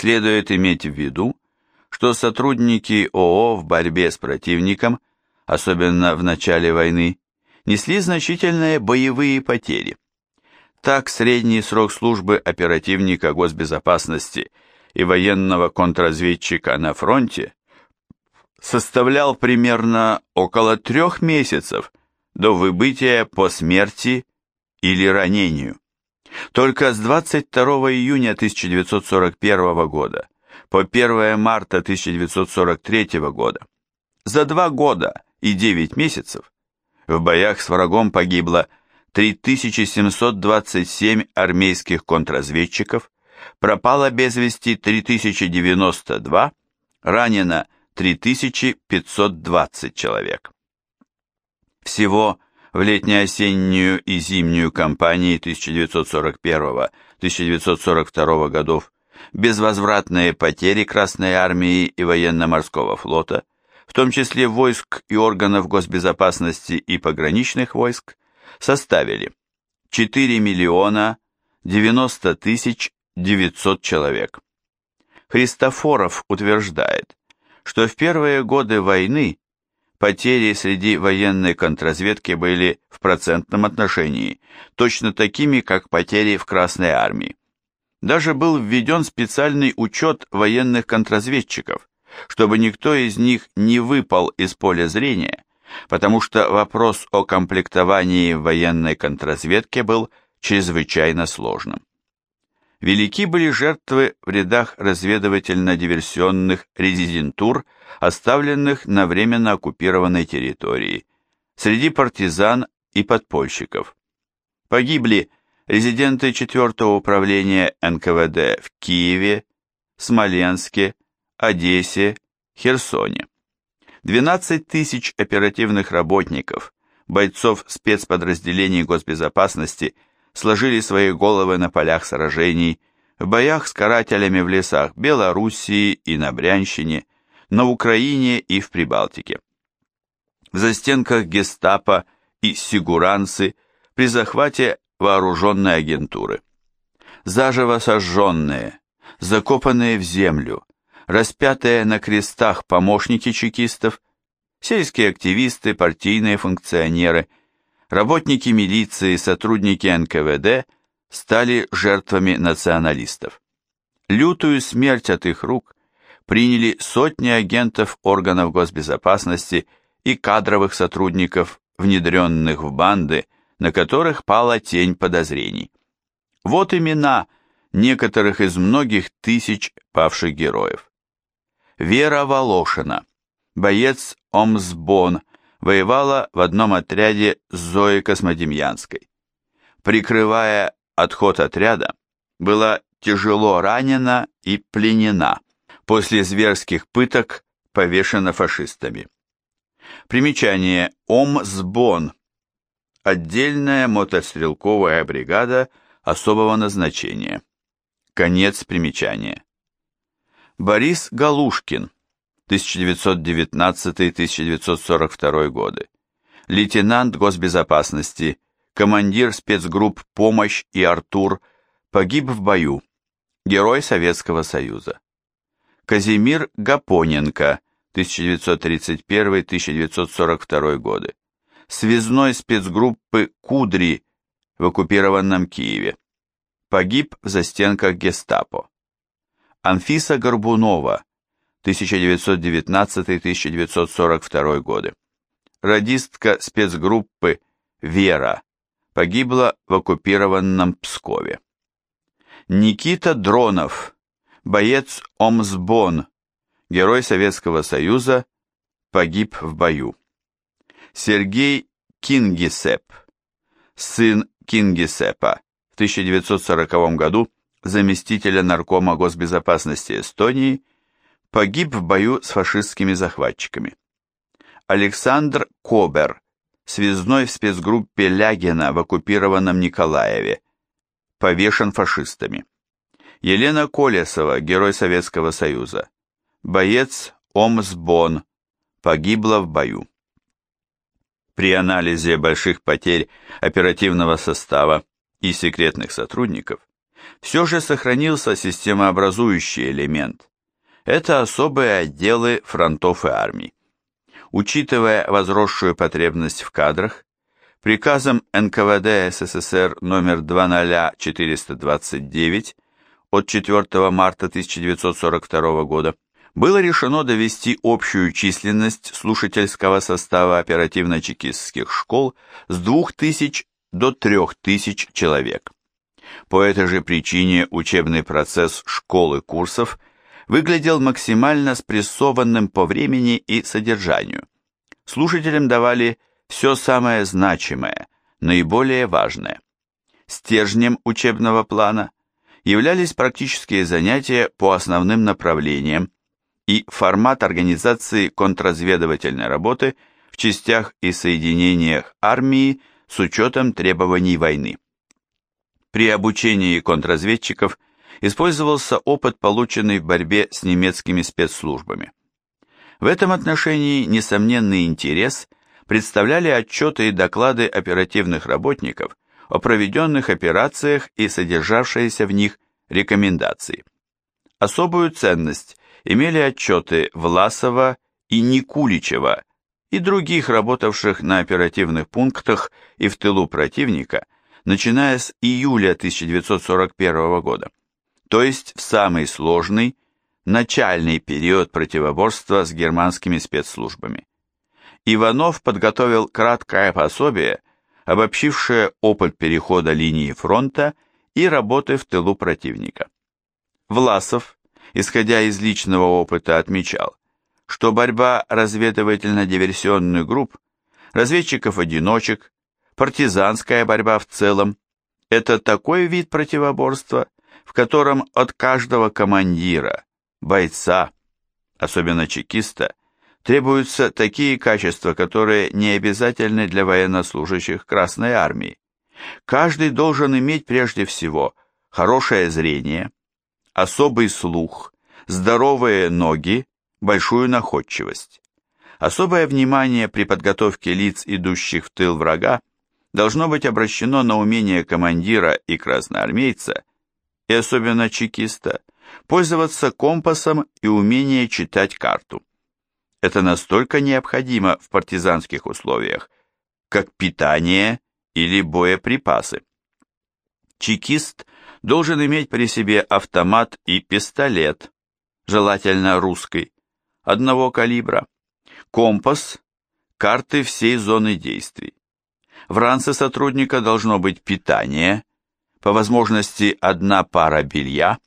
Следует иметь в виду, что сотрудники ООО в борьбе с противником, особенно в начале войны, несли значительные боевые потери. Так, средний срок службы оперативника госбезопасности и военного контрразведчика на фронте составлял примерно около трех месяцев до выбытия по смерти или ранению. Только с 22 июня 1941 года по 1 марта 1943 года, за два года и 9 месяцев, в боях с врагом погибло 3727 армейских контрразведчиков, пропало без вести 3092, ранено 3520 человек. Всего в летне-осеннюю и зимнюю кампании 1941-1942 годов безвозвратные потери Красной Армии и военно-морского флота, в том числе войск и органов госбезопасности и пограничных войск, составили 4 миллиона 90 тысяч 900 человек. Христофоров утверждает, что в первые годы войны потери среди военной контрразведки были в процентном отношении точно такими, как потери в Красной армии. Даже был введен специальный учет военных контрразведчиков, чтобы никто из них не выпал из поля зрения, потому что вопрос о комплектовании военной контрразведки был чрезвычайно сложным. Велики были жертвы в рядах разведывательно-диверсионных резидентур, оставленных на временно оккупированной территории, среди партизан и подпольщиков. Погибли резиденты 4 управления НКВД в Киеве, Смоленске, Одессе, Херсоне. 12 тысяч оперативных работников, бойцов спецподразделений госбезопасности сложили свои головы на полях сражений, в боях с карателями в лесах Белоруссии и на Брянщине, на Украине и в Прибалтике. В застенках гестапо и сигуранцы при захвате вооруженной агентуры. Заживо сожженные, закопанные в землю, распятые на крестах помощники чекистов, сельские активисты, партийные функционеры, работники милиции, сотрудники НКВД стали жертвами националистов. Лютую смерть от их рук приняли сотни агентов органов госбезопасности и кадровых сотрудников, внедренных в банды, на которых пала тень подозрений. Вот имена некоторых из многих тысяч павших героев. Вера Волошина, боец Омсбон, воевала в одном отряде с Зоей Космодемьянской. Прикрывая отход отряда, была тяжело ранена и пленена, после зверских пыток повешена фашистами. Примечание Омсбон Отдельная мотострелковая бригада особого назначения. Конец примечания. Борис Галушкин, 1919-1942 годы. Лейтенант госбезопасности, командир спецгрупп «Помощь» и «Артур», погиб в бою. Герой Советского Союза. Казимир Гапоненко, 1931-1942 годы связной спецгруппы «Кудри» в оккупированном Киеве. Погиб в застенках гестапо. Анфиса Горбунова, 1919-1942 годы. Радистка спецгруппы «Вера» погибла в оккупированном Пскове. Никита Дронов, боец Омсбон, герой Советского Союза, погиб в бою. Сергей Кингисепп, сын Кингисеппа, в 1940 году заместителя наркома госбезопасности Эстонии, погиб в бою с фашистскими захватчиками. Александр Кобер, связной в спецгруппе Лягина в оккупированном Николаеве, повешен фашистами. Елена Колесова, герой Советского Союза, боец Омсбон, погибла в бою. При анализе больших потерь оперативного состава и секретных сотрудников все же сохранился системообразующий элемент. Это особые отделы фронтов и армий. Учитывая возросшую потребность в кадрах, приказом НКВД СССР номер 20429 от 4 марта 1942 года было решено довести общую численность слушательского состава оперативно-чекистских школ с 2000 до 3000 человек. По этой же причине учебный процесс школы курсов выглядел максимально спрессованным по времени и содержанию. Слушателям давали все самое значимое, наиболее важное. Стержнем учебного плана являлись практические занятия по основным направлениям и формат организации контрразведывательной работы в частях и соединениях армии с учетом требований войны. При обучении контрразведчиков использовался опыт, полученный в борьбе с немецкими спецслужбами. В этом отношении несомненный интерес представляли отчеты и доклады оперативных работников о проведенных операциях и содержавшиеся в них рекомендации. Особую ценность имели отчеты Власова и Никуличева и других работавших на оперативных пунктах и в тылу противника, начиная с июля 1941 года, то есть в самый сложный, начальный период противоборства с германскими спецслужбами. Иванов подготовил краткое пособие, обобщившее опыт перехода линии фронта и работы в тылу противника. Власов, исходя из личного опыта, отмечал, что борьба разведывательно-диверсионных групп, разведчиков-одиночек, партизанская борьба в целом – это такой вид противоборства, в котором от каждого командира, бойца, особенно чекиста, требуются такие качества, которые не обязательны для военнослужащих Красной Армии. Каждый должен иметь прежде всего хорошее зрение, особый слух, здоровые ноги, большую находчивость. Особое внимание при подготовке лиц, идущих в тыл врага, должно быть обращено на умение командира и красноармейца, и особенно чекиста, пользоваться компасом и умение читать карту. Это настолько необходимо в партизанских условиях, как питание или боеприпасы. Чекист должен иметь при себе автомат и пистолет, желательно русский, одного калибра, компас, карты всей зоны действий. В ранце сотрудника должно быть питание, по возможности одна пара белья,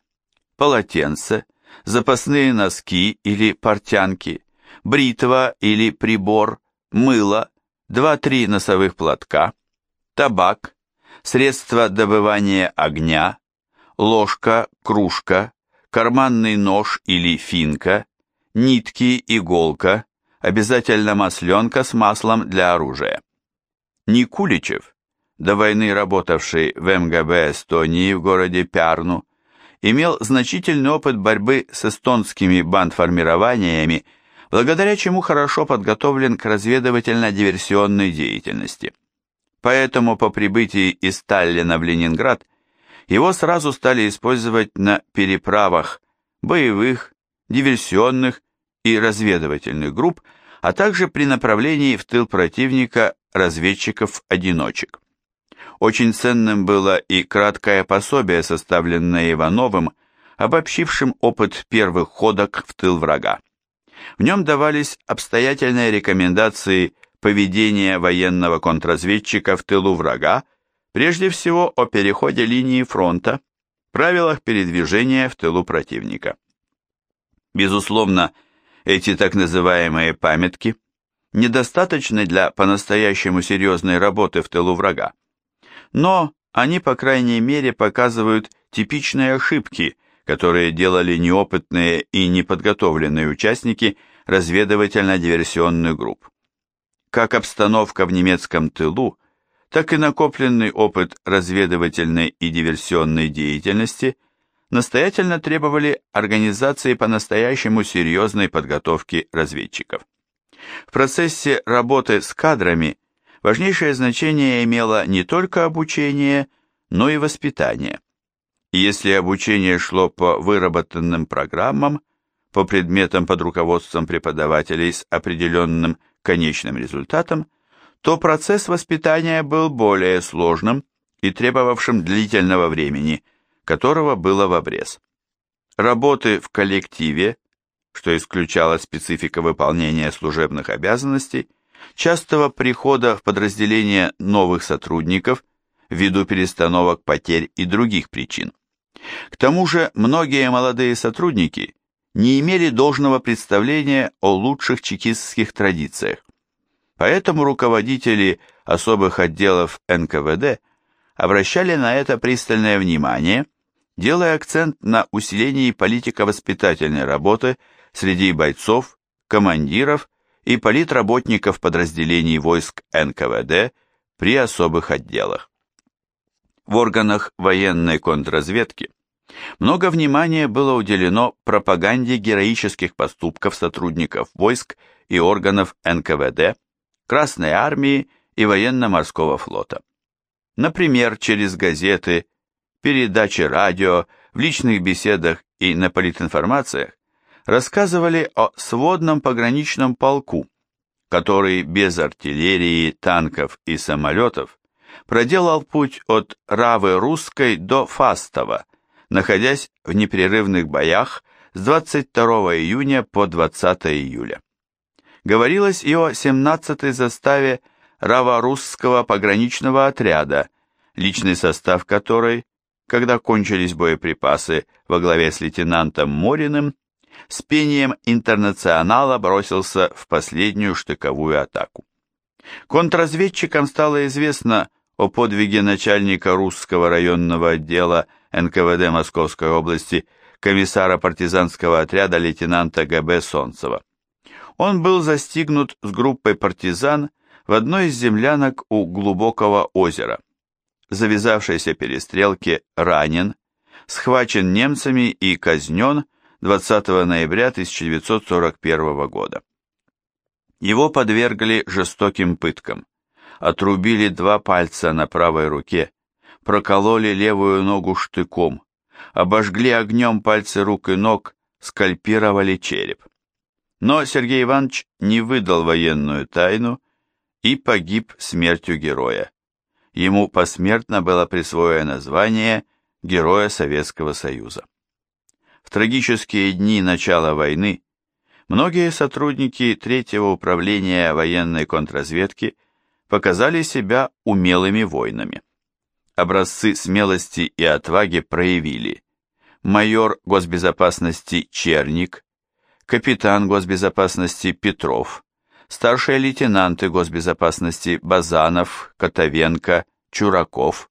полотенце, запасные носки или портянки, бритва или прибор, мыло, 2-3 носовых платка, табак, средства добывания огня, ложка, кружка, карманный нож или финка, нитки, иголка, обязательно масленка с маслом для оружия. Никуличев, до войны работавший в МГБ Эстонии в городе Пярну, имел значительный опыт борьбы с эстонскими бандформированиями, благодаря чему хорошо подготовлен к разведывательно-диверсионной деятельности. Поэтому по прибытии из Сталина в Ленинград его сразу стали использовать на переправах боевых, диверсионных и разведывательных групп, а также при направлении в тыл противника разведчиков-одиночек. Очень ценным было и краткое пособие, составленное Ивановым, обобщившим опыт первых ходок в тыл врага. В нем давались обстоятельные рекомендации поведения военного контрразведчика в тылу врага Прежде всего о переходе линии фронта, правилах передвижения в тылу противника. Безусловно, эти так называемые памятки недостаточны для по-настоящему серьезной работы в тылу врага. Но они, по крайней мере, показывают типичные ошибки, которые делали неопытные и неподготовленные участники разведывательно-диверсионных групп. Как обстановка в немецком тылу так и накопленный опыт разведывательной и диверсионной деятельности настоятельно требовали организации по-настоящему серьезной подготовки разведчиков. В процессе работы с кадрами важнейшее значение имело не только обучение, но и воспитание. Если обучение шло по выработанным программам, по предметам под руководством преподавателей с определенным конечным результатом, то процесс воспитания был более сложным и требовавшим длительного времени, которого было в обрез. Работы в коллективе, что исключало специфика выполнения служебных обязанностей, частого прихода в подразделение новых сотрудников ввиду перестановок, потерь и других причин. К тому же многие молодые сотрудники не имели должного представления о лучших чекистских традициях. Поэтому руководители особых отделов НКВД обращали на это пристальное внимание, делая акцент на усилении политико-воспитательной работы среди бойцов, командиров и политработников подразделений войск НКВД при особых отделах. В органах военной контрразведки много внимания было уделено пропаганде героических поступков сотрудников войск и органов НКВД, Красной армии и военно-морского флота. Например, через газеты, передачи радио, в личных беседах и на политинформациях рассказывали о сводном пограничном полку, который без артиллерии, танков и самолетов проделал путь от Равы Русской до Фастова, находясь в непрерывных боях с 22 июня по 20 июля. Говорилось и о 17-й заставе Раворусского пограничного отряда, личный состав которой, когда кончились боеприпасы во главе с лейтенантом Мориным, с пением интернационала бросился в последнюю штыковую атаку. Контрразведчикам стало известно о подвиге начальника русского районного отдела НКВД Московской области комиссара партизанского отряда лейтенанта ГБ Солнцева. Он был застигнут с группой партизан в одной из землянок у глубокого озера. Завязавшейся перестрелке ранен, схвачен немцами и казнен 20 ноября 1941 года. Его подвергли жестоким пыткам отрубили два пальца на правой руке, прокололи левую ногу штыком, обожгли огнем пальцы рук и ног, скальпировали череп. Но Сергей Иванович не выдал военную тайну и погиб смертью героя. Ему посмертно было присвоено звание Героя Советского Союза. В трагические дни начала войны многие сотрудники Третьего управления военной контрразведки показали себя умелыми воинами. Образцы смелости и отваги проявили майор госбезопасности Черник, капитан госбезопасности Петров, старшие лейтенанты госбезопасности Базанов, Котовенко, Чураков,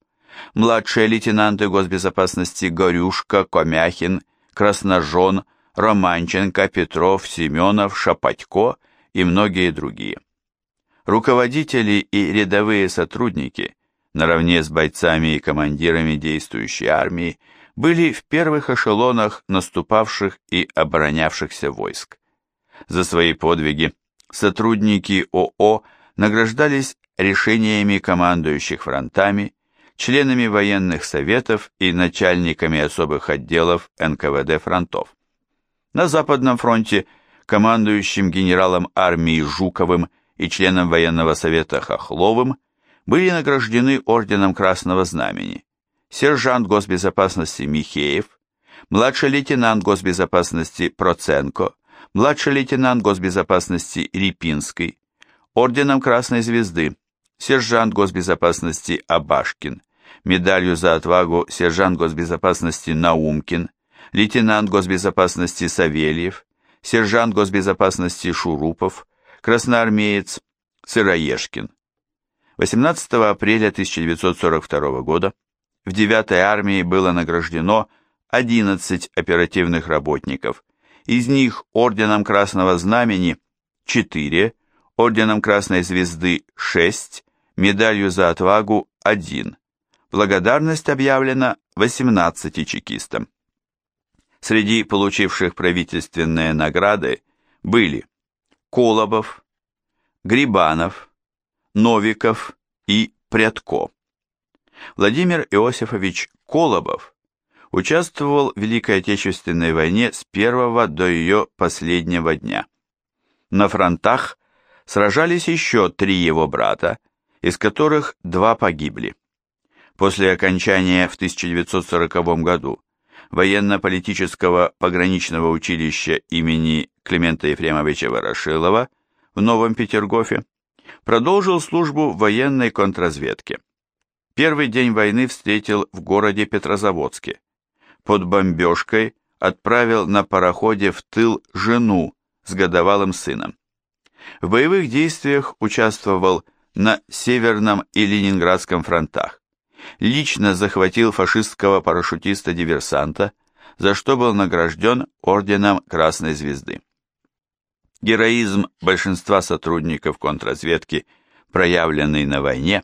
младшие лейтенанты госбезопасности Горюшка, Комяхин, Красножон, Романченко, Петров, Семенов, Шапатько и многие другие руководители и рядовые сотрудники, наравне с бойцами и командирами действующей армии, были в первых эшелонах наступавших и оборонявшихся войск. За свои подвиги сотрудники ОО награждались решениями командующих фронтами, членами военных советов и начальниками особых отделов НКВД фронтов. На Западном фронте командующим генералом армии Жуковым и членом военного совета Хохловым были награждены орденом Красного Знамени. Сержант госбезопасности Михеев, младший лейтенант госбезопасности Проценко, младший лейтенант госбезопасности Репинский, орденом Красной Звезды сержант госбезопасности Абашкин, медалью за отвагу сержант госбезопасности Наумкин, лейтенант госбезопасности Савельев, сержант госбезопасности Шурупов, красноармеец Сыроежкин. 18 апреля 1942 года в 9-й армии было награждено 11 оперативных работников, из них орденом Красного Знамени 4, орденом Красной Звезды 6, медалью за отвагу 1. Благодарность объявлена 18 чекистам. Среди получивших правительственные награды были Колобов, Грибанов, Новиков и Прядко. Владимир Иосифович Колобов участвовал в Великой Отечественной войне с первого до ее последнего дня. На фронтах сражались еще три его брата, из которых два погибли. После окончания в 1940 году военно-политического пограничного училища имени Климента Ефремовича Ворошилова в Новом Петергофе продолжил службу в военной контрразведке. Первый день войны встретил в городе Петрозаводске. Под бомбежкой отправил на пароходе в тыл жену с годовалым сыном. В боевых действиях участвовал на Северном и Ленинградском фронтах. Лично захватил фашистского парашютиста-диверсанта, за что был награжден орденом Красной Звезды. Героизм большинства сотрудников контрразведки, проявленный на войне,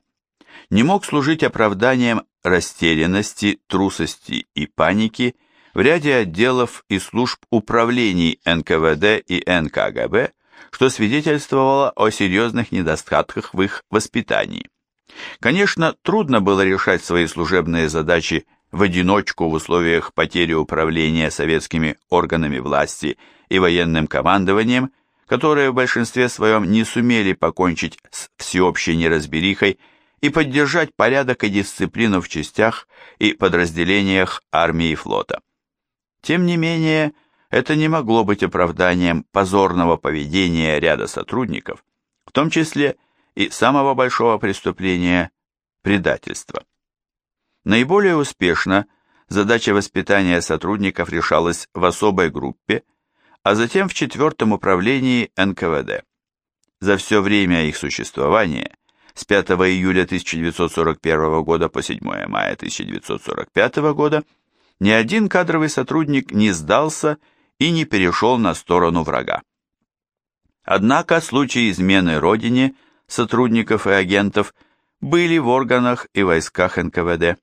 не мог служить оправданием растерянности, трусости и паники в ряде отделов и служб управлений НКВД и НКГБ, что свидетельствовало о серьезных недостатках в их воспитании. Конечно, трудно было решать свои служебные задачи в одиночку в условиях потери управления советскими органами власти и военным командованием, которые в большинстве своем не сумели покончить с всеобщей неразберихой и поддержать порядок и дисциплину в частях и подразделениях армии и флота. Тем не менее, это не могло быть оправданием позорного поведения ряда сотрудников, в том числе и самого большого преступления – предательства. Наиболее успешно задача воспитания сотрудников решалась в особой группе, а затем в четвертом управлении НКВД. За все время их существования, с 5 июля 1941 года по 7 мая 1945 года, ни один кадровый сотрудник не сдался и не перешел на сторону врага. Однако случаи измены родине сотрудников и агентов были в органах и войсках НКВД.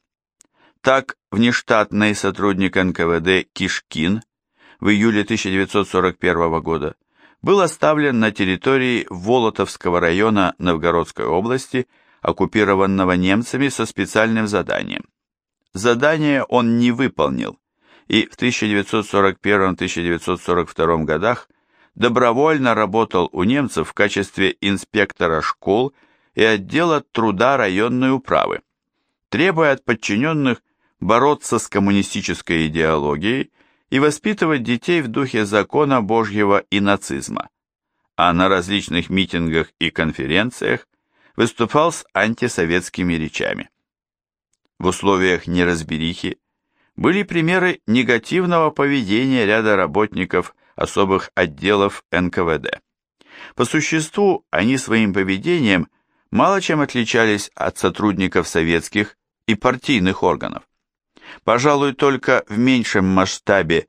Так, внештатный сотрудник НКВД Кишкин в июле 1941 года был оставлен на территории Волотовского района Новгородской области, оккупированного немцами со специальным заданием. Задание он не выполнил, и в 1941-1942 годах добровольно работал у немцев в качестве инспектора школ и отдела труда районной управы, требуя от подчиненных бороться с коммунистической идеологией и воспитывать детей в духе закона Божьего и нацизма, а на различных митингах и конференциях выступал с антисоветскими речами. В условиях неразберихи были примеры негативного поведения ряда работников особых отделов НКВД. По существу они своим поведением мало чем отличались от сотрудников советских и партийных органов. Пожалуй, только в меньшем масштабе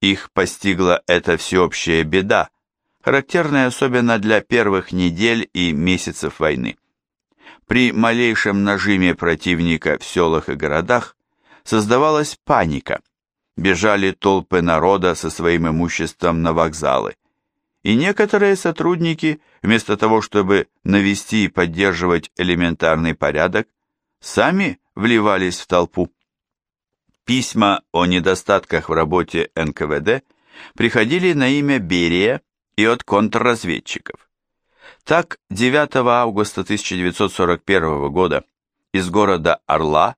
их постигла эта всеобщая беда, характерная особенно для первых недель и месяцев войны. При малейшем нажиме противника в селах и городах создавалась паника, бежали толпы народа со своим имуществом на вокзалы, и некоторые сотрудники, вместо того, чтобы навести и поддерживать элементарный порядок, сами вливались в толпу. Письма о недостатках в работе НКВД приходили на имя Берия и от контрразведчиков. Так, 9 августа 1941 года из города Орла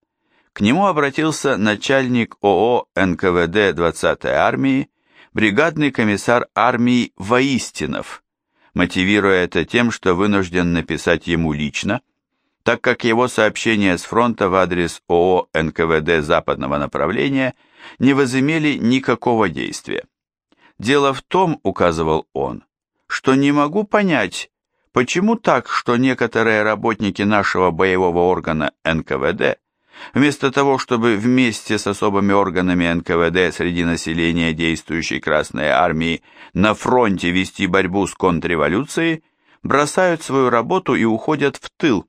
к нему обратился начальник ООО НКВД 20-й армии, бригадный комиссар армии Воистинов, мотивируя это тем, что вынужден написать ему лично, так как его сообщения с фронта в адрес ООО НКВД западного направления не возымели никакого действия. Дело в том, указывал он, что не могу понять, почему так, что некоторые работники нашего боевого органа НКВД, вместо того, чтобы вместе с особыми органами НКВД среди населения действующей Красной Армии на фронте вести борьбу с контрреволюцией, бросают свою работу и уходят в тыл,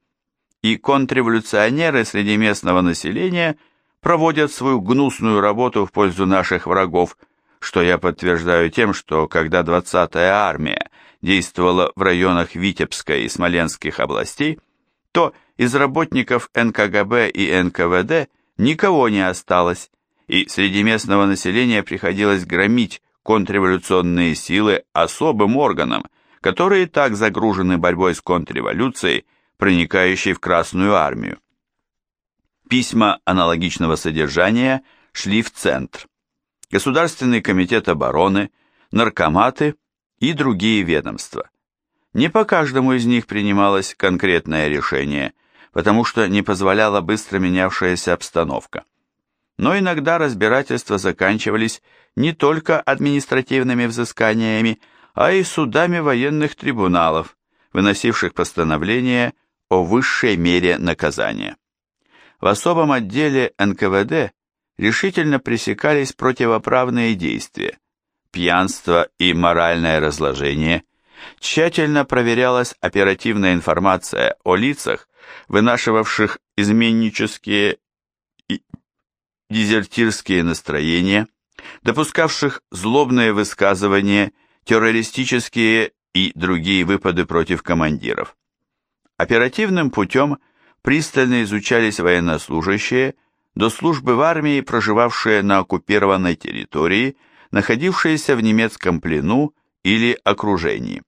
и контрреволюционеры среди местного населения проводят свою гнусную работу в пользу наших врагов, что я подтверждаю тем, что когда 20-я армия действовала в районах Витебской и Смоленских областей, то из работников НКГБ и НКВД никого не осталось, и среди местного населения приходилось громить контрреволюционные силы особым органам, которые так загружены борьбой с контрреволюцией, проникающей в Красную армию. Письма аналогичного содержания шли в Центр. Государственный комитет обороны, наркоматы и другие ведомства. Не по каждому из них принималось конкретное решение, потому что не позволяла быстро менявшаяся обстановка. Но иногда разбирательства заканчивались не только административными взысканиями, а и судами военных трибуналов, выносивших постановления о высшей мере наказания. В особом отделе НКВД решительно пресекались противоправные действия, пьянство и моральное разложение, тщательно проверялась оперативная информация о лицах, вынашивавших изменнические и дезертирские настроения, допускавших злобные высказывания, террористические и другие выпады против командиров. Оперативным путем пристально изучались военнослужащие, до службы в армии, проживавшие на оккупированной территории, находившиеся в немецком плену или окружении.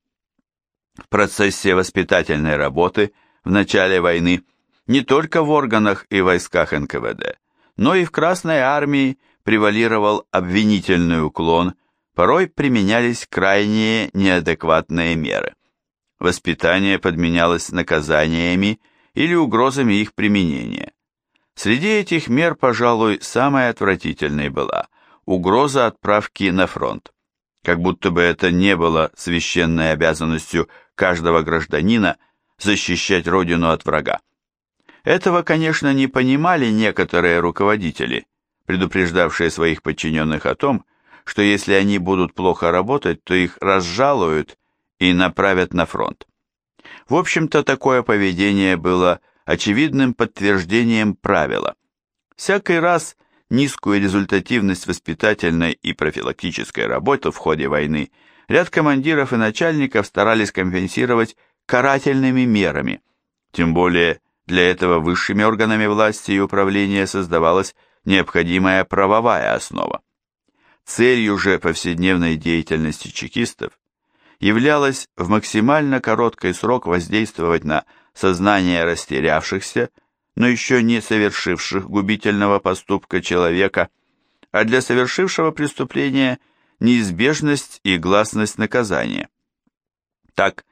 В процессе воспитательной работы в начале войны не только в органах и войсках НКВД, но и в Красной армии превалировал обвинительный уклон, порой применялись крайние неадекватные меры. Воспитание подменялось наказаниями или угрозами их применения. Среди этих мер, пожалуй, самой отвратительной была угроза отправки на фронт. Как будто бы это не было священной обязанностью каждого гражданина защищать родину от врага. Этого, конечно, не понимали некоторые руководители, предупреждавшие своих подчиненных о том, что если они будут плохо работать, то их разжалуют и направят на фронт. В общем-то, такое поведение было очевидным подтверждением правила. Всякий раз низкую результативность воспитательной и профилактической работы в ходе войны ряд командиров и начальников старались компенсировать карательными мерами, тем более для этого высшими органами власти и управления создавалась необходимая правовая основа. Целью же повседневной деятельности чекистов являлось в максимально короткий срок воздействовать на сознание растерявшихся, но еще не совершивших губительного поступка человека, а для совершившего преступления неизбежность и гласность наказания. Так,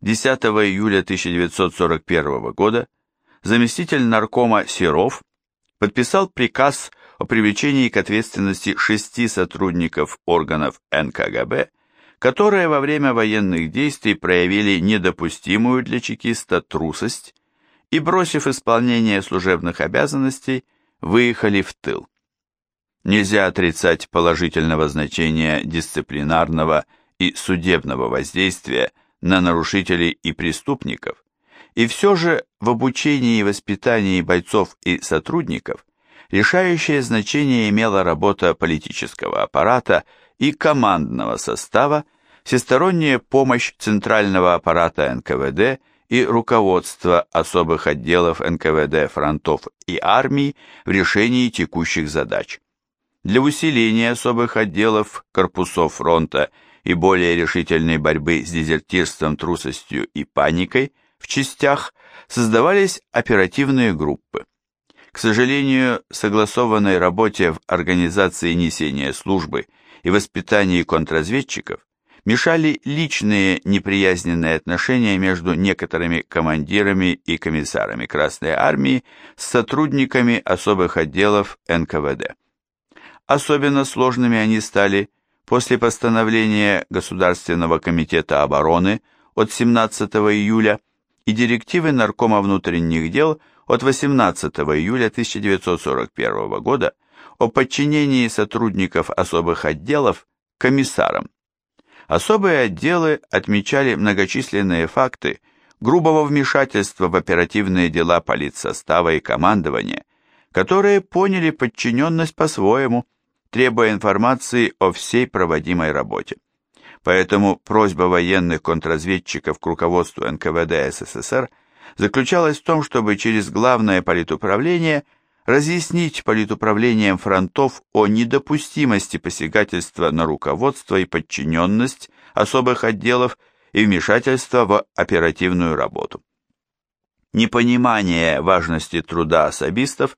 10 июля 1941 года заместитель наркома Серов подписал приказ о привлечении к ответственности шести сотрудников органов НКГБ которые во время военных действий проявили недопустимую для чекиста трусость и, бросив исполнение служебных обязанностей, выехали в тыл. Нельзя отрицать положительного значения дисциплинарного и судебного воздействия на нарушителей и преступников, и все же в обучении и воспитании бойцов и сотрудников решающее значение имела работа политического аппарата и командного состава, всесторонняя помощь центрального аппарата НКВД и руководства особых отделов НКВД фронтов и армий в решении текущих задач. Для усиления особых отделов корпусов фронта и более решительной борьбы с дезертирством, трусостью и паникой в частях создавались оперативные группы. К сожалению, согласованной работе в организации несения службы – и воспитании контрразведчиков мешали личные неприязненные отношения между некоторыми командирами и комиссарами Красной Армии с сотрудниками особых отделов НКВД. Особенно сложными они стали после постановления Государственного комитета обороны от 17 июля и директивы Наркома внутренних дел от 18 июля 1941 года о подчинении сотрудников особых отделов комиссарам. Особые отделы отмечали многочисленные факты грубого вмешательства в оперативные дела политсостава и командования, которые поняли подчиненность по-своему, требуя информации о всей проводимой работе. Поэтому просьба военных контрразведчиков к руководству НКВД СССР заключалась в том, чтобы через главное политуправление – разъяснить политуправлением фронтов о недопустимости посягательства на руководство и подчиненность особых отделов и вмешательства в оперативную работу. Непонимание важности труда особистов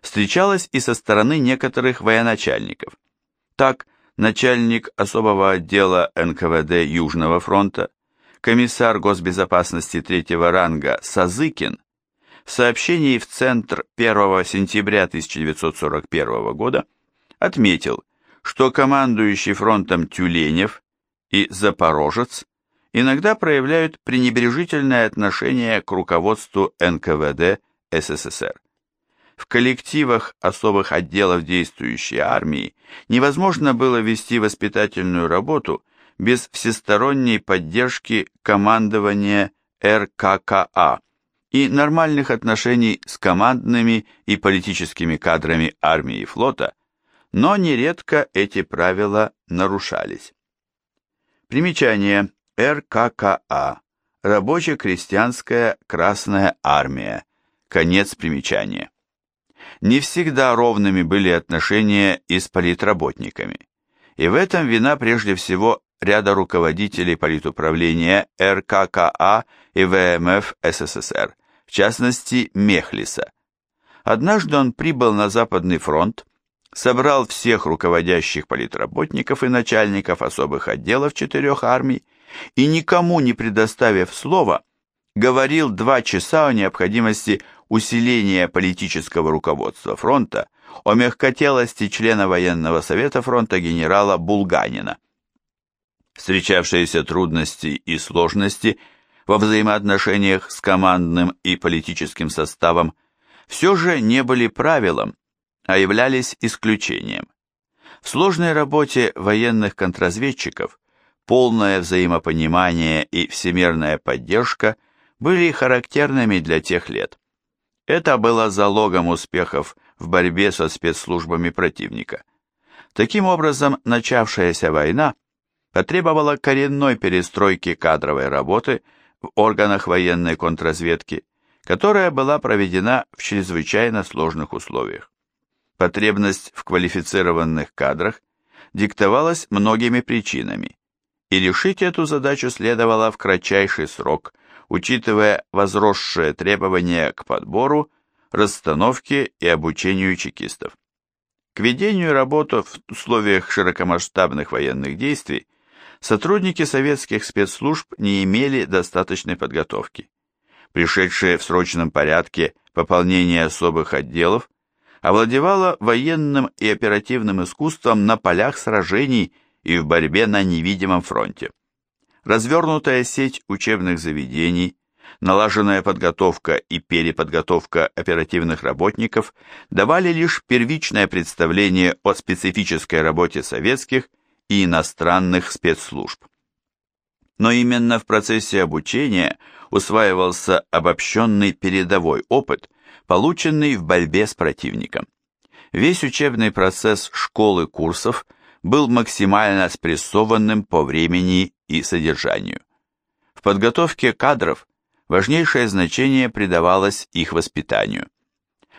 встречалось и со стороны некоторых военачальников. Так, начальник особого отдела НКВД Южного фронта, комиссар госбезопасности третьего ранга Сазыкин в сообщении в Центр 1 сентября 1941 года отметил, что командующий фронтом Тюленев и Запорожец иногда проявляют пренебрежительное отношение к руководству НКВД СССР. В коллективах особых отделов действующей армии невозможно было вести воспитательную работу без всесторонней поддержки командования РККА и нормальных отношений с командными и политическими кадрами армии и флота, но нередко эти правила нарушались. Примечание. РККА. Рабоче-крестьянская Красная Армия. Конец примечания. Не всегда ровными были отношения и с политработниками. И в этом вина прежде всего ряда руководителей политуправления РККА и ВМФ СССР, в частности Мехлиса. Однажды он прибыл на Западный фронт, собрал всех руководящих политработников и начальников особых отделов четырех армий и никому не предоставив слова, говорил два часа о необходимости усиления политического руководства фронта, о мягкотелости члена военного совета фронта генерала Булганина. Встречавшиеся трудности и сложности во взаимоотношениях с командным и политическим составом все же не были правилом, а являлись исключением. В сложной работе военных контрразведчиков полное взаимопонимание и всемирная поддержка были характерными для тех лет. Это было залогом успехов в борьбе со спецслужбами противника. Таким образом, начавшаяся война потребовала коренной перестройки кадровой работы в органах военной контрразведки, которая была проведена в чрезвычайно сложных условиях. Потребность в квалифицированных кадрах диктовалась многими причинами, и решить эту задачу следовало в кратчайший срок, учитывая возросшие требования к подбору, расстановке и обучению чекистов. К ведению работы в условиях широкомасштабных военных действий сотрудники советских спецслужб не имели достаточной подготовки. Пришедшие в срочном порядке пополнение особых отделов овладевало военным и оперативным искусством на полях сражений и в борьбе на невидимом фронте. Развернутая сеть учебных заведений, налаженная подготовка и переподготовка оперативных работников давали лишь первичное представление о специфической работе советских и иностранных спецслужб. Но именно в процессе обучения усваивался обобщенный передовой опыт, полученный в борьбе с противником. Весь учебный процесс школы курсов – был максимально спрессованным по времени и содержанию. В подготовке кадров важнейшее значение придавалось их воспитанию.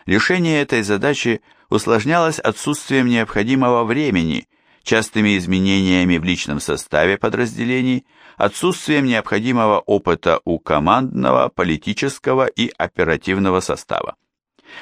Решение этой задачи усложнялось отсутствием необходимого времени, частыми изменениями в личном составе подразделений, отсутствием необходимого опыта у командного, политического и оперативного состава.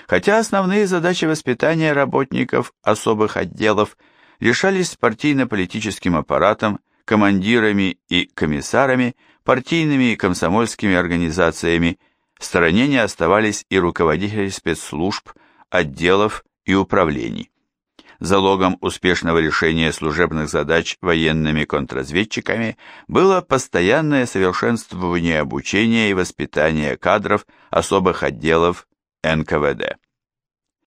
Хотя основные задачи воспитания работников особых отделов – решались партийно-политическим аппаратом, командирами и комиссарами, партийными и комсомольскими организациями, в стороне не оставались и руководители спецслужб, отделов и управлений. Залогом успешного решения служебных задач военными контрразведчиками было постоянное совершенствование обучения и воспитания кадров особых отделов НКВД.